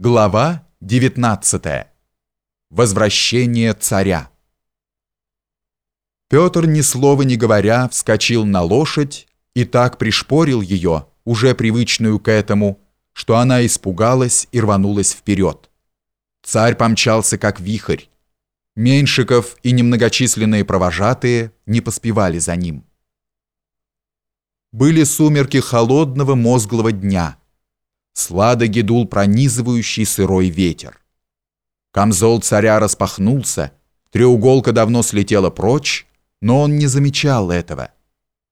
Глава 19. Возвращение царя. Петр, ни слова не говоря, вскочил на лошадь и так пришпорил ее, уже привычную к этому, что она испугалась и рванулась вперед. Царь помчался как вихрь. Меньшиков и немногочисленные провожатые не поспевали за ним. Были сумерки холодного мозглого дня – сладоги дул пронизывающий сырой ветер. Камзол царя распахнулся, треуголка давно слетела прочь, но он не замечал этого.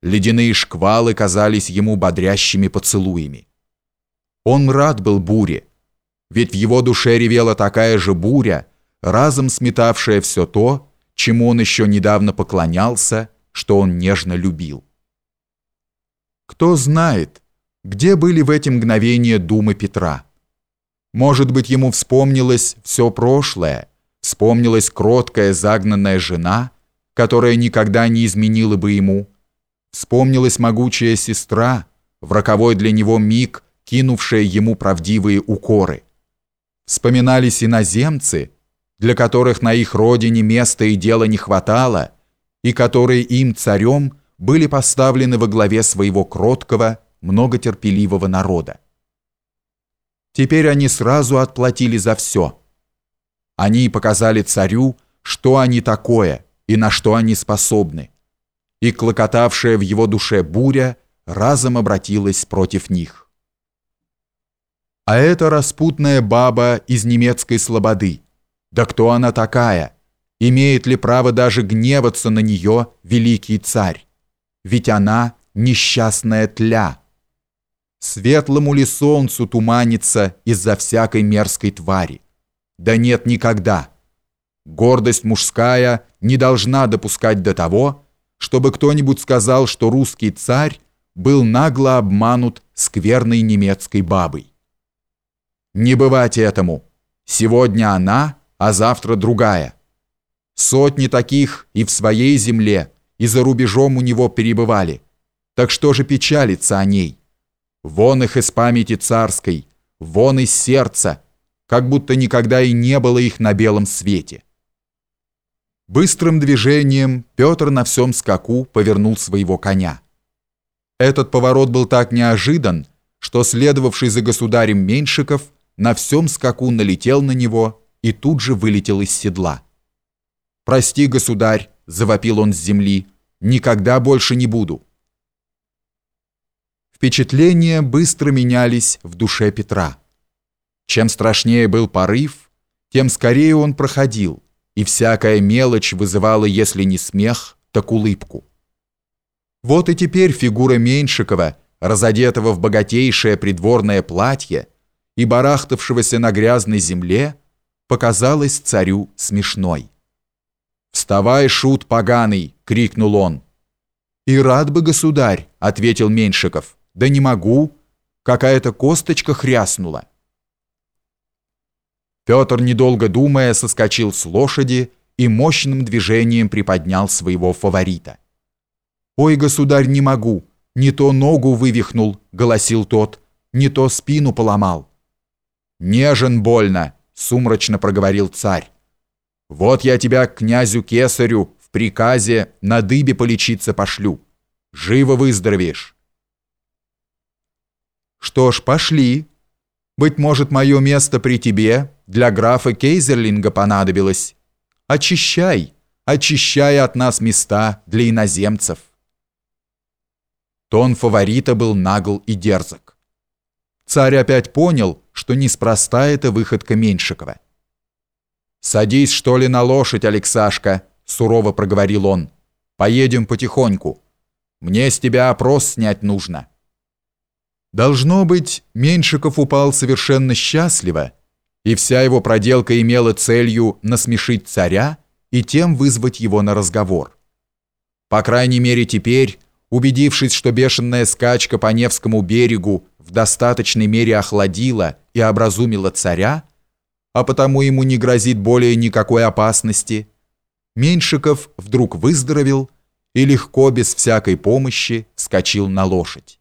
Ледяные шквалы казались ему бодрящими поцелуями. Он рад был буре, ведь в его душе ревела такая же буря, разом сметавшая все то, чему он еще недавно поклонялся, что он нежно любил. Кто знает, где были в эти мгновения думы Петра. Может быть, ему вспомнилось все прошлое, вспомнилась кроткая загнанная жена, которая никогда не изменила бы ему, вспомнилась могучая сестра, в роковой для него миг, кинувшая ему правдивые укоры. Вспоминались иноземцы, для которых на их родине места и дела не хватало, и которые им, царем, были поставлены во главе своего кроткого, многотерпеливого народа. Теперь они сразу отплатили за все. Они показали царю, что они такое и на что они способны. И клокотавшая в его душе буря разом обратилась против них. А это распутная баба из немецкой слободы. Да кто она такая? Имеет ли право даже гневаться на нее великий царь? Ведь она несчастная тля светлому ли солнцу туманится из-за всякой мерзкой твари? Да нет никогда. Гордость мужская не должна допускать до того, чтобы кто-нибудь сказал, что русский царь был нагло обманут скверной немецкой бабой. Не бывать этому. Сегодня она, а завтра другая. Сотни таких и в своей земле, и за рубежом у него перебывали. Так что же печалиться о ней? Вон их из памяти царской, вон из сердца, как будто никогда и не было их на белом свете. Быстрым движением Петр на всем скаку повернул своего коня. Этот поворот был так неожидан, что следовавший за государем Меньшиков на всем скаку налетел на него и тут же вылетел из седла. «Прости, государь», — завопил он с земли, — «никогда больше не буду». Впечатления быстро менялись в душе Петра. Чем страшнее был порыв, тем скорее он проходил, и всякая мелочь вызывала, если не смех, так улыбку. Вот и теперь фигура Меньшикова, разодетого в богатейшее придворное платье и барахтавшегося на грязной земле, показалась царю смешной. «Вставай, шут поганый!» — крикнул он. «И рад бы, государь!» — ответил Меньшиков. Да не могу. Какая-то косточка хряснула. Петр, недолго думая, соскочил с лошади и мощным движением приподнял своего фаворита. «Ой, государь, не могу! Не то ногу вывихнул!» — голосил тот. «Не то спину поломал!» «Нежен больно!» — сумрачно проговорил царь. «Вот я тебя к князю Кесарю в приказе на дыбе полечиться пошлю. Живо выздоровеешь!» Что ж, пошли. Быть может, мое место при тебе для графа Кейзерлинга понадобилось. Очищай, очищай от нас места для иноземцев. Тон фаворита был нагл и дерзок. Царь опять понял, что неспроста эта выходка Меньшикова. «Садись, что ли, на лошадь, Алексашка», — сурово проговорил он. «Поедем потихоньку. Мне с тебя опрос снять нужно». Должно быть, Меньшиков упал совершенно счастливо, и вся его проделка имела целью насмешить царя и тем вызвать его на разговор. По крайней мере теперь, убедившись, что бешеная скачка по Невскому берегу в достаточной мере охладила и образумила царя, а потому ему не грозит более никакой опасности, Меньшиков вдруг выздоровел и легко, без всякой помощи, вскочил на лошадь.